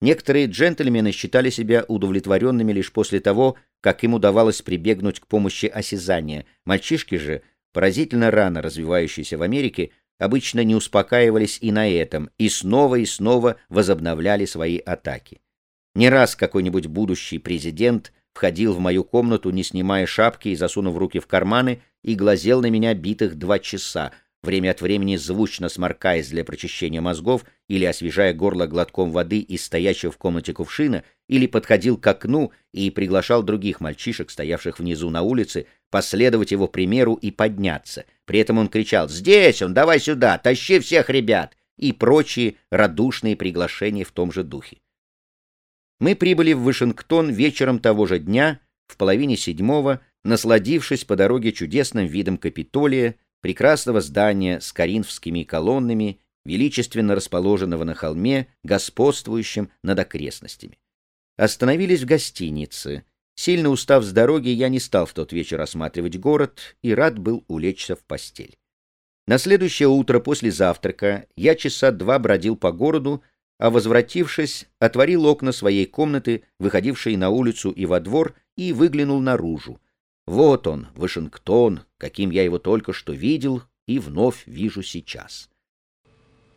Некоторые джентльмены считали себя удовлетворенными лишь после того, как им удавалось прибегнуть к помощи осязания. Мальчишки же, поразительно рано развивающиеся в Америке, обычно не успокаивались и на этом, и снова и снова возобновляли свои атаки. Не раз какой-нибудь будущий президент входил в мою комнату, не снимая шапки и засунув руки в карманы, и глазел на меня битых два часа, время от времени звучно сморкаясь для прочищения мозгов или освежая горло глотком воды из стоящего в комнате кувшина, или подходил к окну и приглашал других мальчишек, стоявших внизу на улице, последовать его примеру и подняться. При этом он кричал «Здесь он, давай сюда, тащи всех ребят!» и прочие радушные приглашения в том же духе. Мы прибыли в Вашингтон вечером того же дня, в половине седьмого, насладившись по дороге чудесным видом Капитолия, прекрасного здания с коринфскими колоннами, величественно расположенного на холме, господствующим над окрестностями. Остановились в гостинице. Сильно устав с дороги, я не стал в тот вечер осматривать город и рад был улечься в постель. На следующее утро после завтрака я часа два бродил по городу, а возвратившись, отворил окна своей комнаты, выходившей на улицу и во двор, и выглянул наружу. Вот он, Вашингтон, каким я его только что видел и вновь вижу сейчас.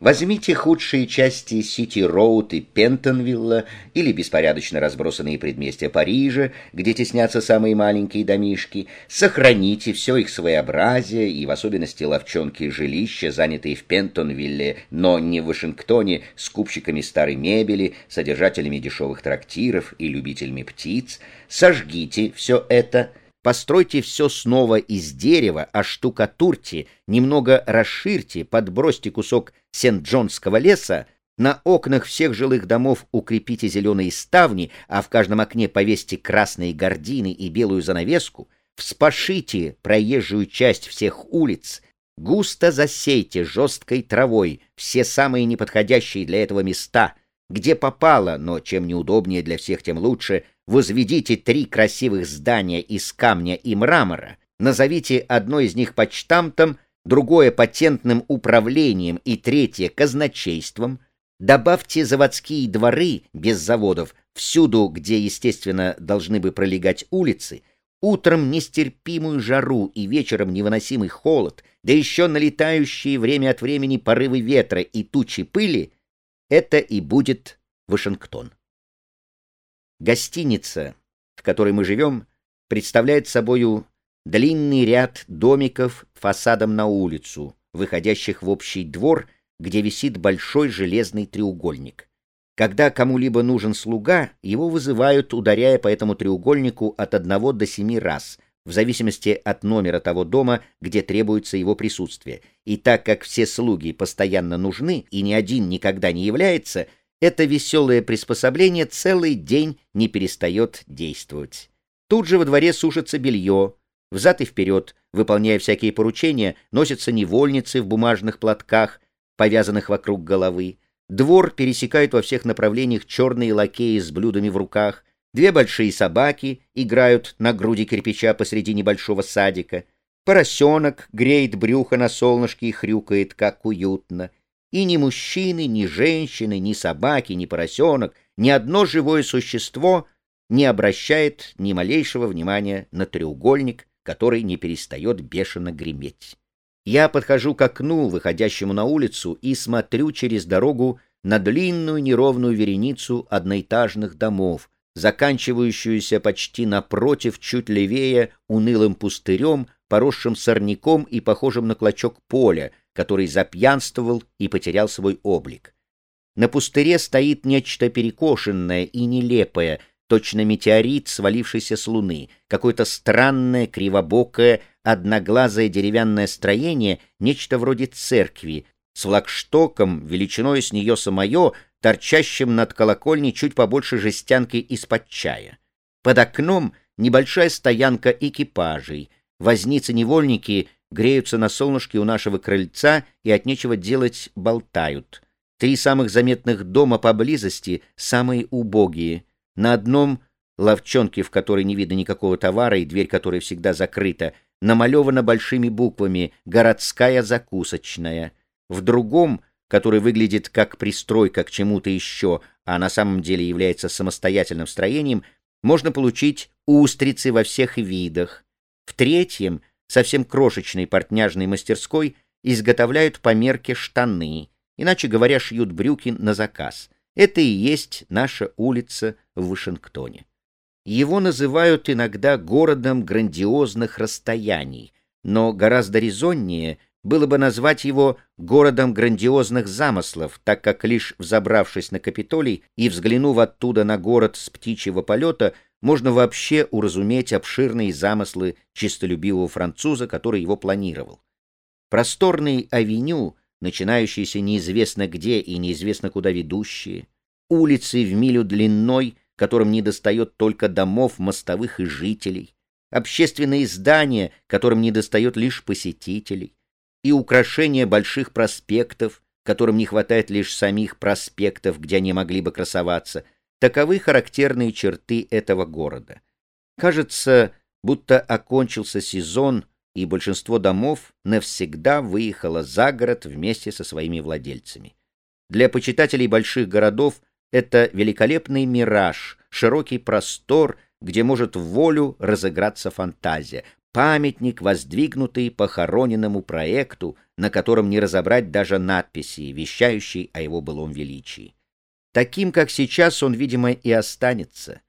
Возьмите худшие части Сити-Роуд и Пентонвилла или беспорядочно разбросанные предместья Парижа, где теснятся самые маленькие домишки, сохраните все их своеобразие и в особенности лавчонки и жилища, занятые в Пентонвилле, но не в Вашингтоне, скупщиками старой мебели, содержателями дешевых трактиров и любителями птиц, сожгите все это – Постройте все снова из дерева, оштукатурьте, немного расширьте, подбросьте кусок Сент-Джонского леса, на окнах всех жилых домов укрепите зеленые ставни, а в каждом окне повесьте красные гардины и белую занавеску, вспашите проезжую часть всех улиц, густо засейте жесткой травой все самые неподходящие для этого места, где попало, но чем неудобнее для всех, тем лучше — Возведите три красивых здания из камня и мрамора, назовите одно из них почтамтом, другое патентным управлением и третье казначейством, добавьте заводские дворы без заводов всюду, где, естественно, должны бы пролегать улицы, утром нестерпимую жару и вечером невыносимый холод, да еще налетающие время от времени порывы ветра и тучи пыли, это и будет Вашингтон. Гостиница, в которой мы живем, представляет собою длинный ряд домиков фасадом на улицу, выходящих в общий двор, где висит большой железный треугольник. Когда кому-либо нужен слуга, его вызывают, ударяя по этому треугольнику от одного до семи раз, в зависимости от номера того дома, где требуется его присутствие. И так как все слуги постоянно нужны, и ни один никогда не является, это веселое приспособление целый день не перестает действовать. Тут же во дворе сушится белье, взад и вперед, выполняя всякие поручения, носятся невольницы в бумажных платках, повязанных вокруг головы. Двор пересекают во всех направлениях черные лакеи с блюдами в руках, две большие собаки играют на груди кирпича посреди небольшого садика, поросенок греет брюхо на солнышке и хрюкает, как уютно — и ни мужчины, ни женщины, ни собаки, ни поросенок, ни одно живое существо не обращает ни малейшего внимания на треугольник, который не перестает бешено греметь. Я подхожу к окну, выходящему на улицу, и смотрю через дорогу на длинную неровную вереницу одноэтажных домов, заканчивающуюся почти напротив, чуть левее, унылым пустырем, поросшим сорняком и похожим на клочок поля, который запьянствовал и потерял свой облик. На пустыре стоит нечто перекошенное и нелепое, точно метеорит, свалившийся с луны, какое-то странное, кривобокое, одноглазое деревянное строение, нечто вроде церкви, с флагштоком, величиной с нее самое, торчащим над колокольней чуть побольше жестянки из-под чая. Под окном небольшая стоянка экипажей, возницы-невольники греются на солнышке у нашего крыльца и от нечего делать болтают. Три самых заметных дома поблизости самые убогие. На одном — ловчонке, в которой не видно никакого товара и дверь которой всегда закрыта, намалевана большими буквами «Городская закусочная». В другом, который выглядит как пристройка к чему-то еще, а на самом деле является самостоятельным строением, можно получить устрицы во всех видах. В третьем, совсем крошечной портняжной мастерской, изготовляют по мерке штаны, иначе говоря, шьют брюки на заказ. Это и есть наша улица в Вашингтоне. Его называют иногда городом грандиозных расстояний, но гораздо резоннее было бы назвать его городом грандиозных замыслов, так как лишь взобравшись на Капитолий и взглянув оттуда на город с птичьего полета, можно вообще уразуметь обширные замыслы чистолюбивого француза, который его планировал. Просторный авеню, начинающиеся неизвестно где и неизвестно куда ведущие, улицы в милю длиной — которым недостает только домов, мостовых и жителей, общественные здания, которым недостает лишь посетителей, и украшения больших проспектов, которым не хватает лишь самих проспектов, где они могли бы красоваться, таковы характерные черты этого города. Кажется, будто окончился сезон, и большинство домов навсегда выехало за город вместе со своими владельцами. Для почитателей больших городов – это великолепный мираж, широкий простор, где может в волю разыграться фантазия, памятник, воздвигнутый похороненному проекту, на котором не разобрать даже надписи, вещающей о его былом величии. Таким, как сейчас, он, видимо, и останется.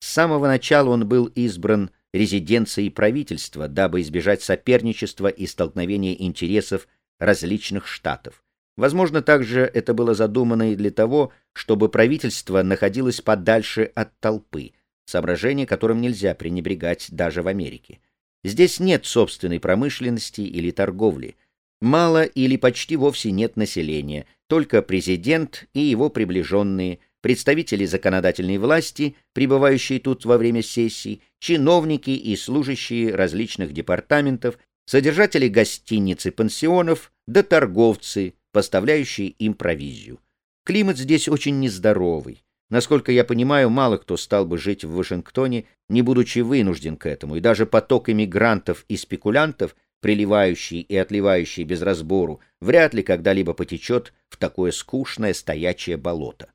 С самого начала он был избран резиденцией правительства, дабы избежать соперничества и столкновения интересов различных штатов. Возможно, также это было задумано и для того, чтобы правительство находилось подальше от толпы, соображение которым нельзя пренебрегать даже в Америке. Здесь нет собственной промышленности или торговли. Мало или почти вовсе нет населения, только президент и его приближенные, представители законодательной власти, пребывающие тут во время сессий, чиновники и служащие различных департаментов, содержатели гостиниц и пансионов, да торговцы, поставляющие им провизию. Климат здесь очень нездоровый. Насколько я понимаю, мало кто стал бы жить в Вашингтоне, не будучи вынужден к этому, и даже поток иммигрантов и спекулянтов, приливающий и отливающий без разбору, вряд ли когда-либо потечет в такое скучное стоячее болото.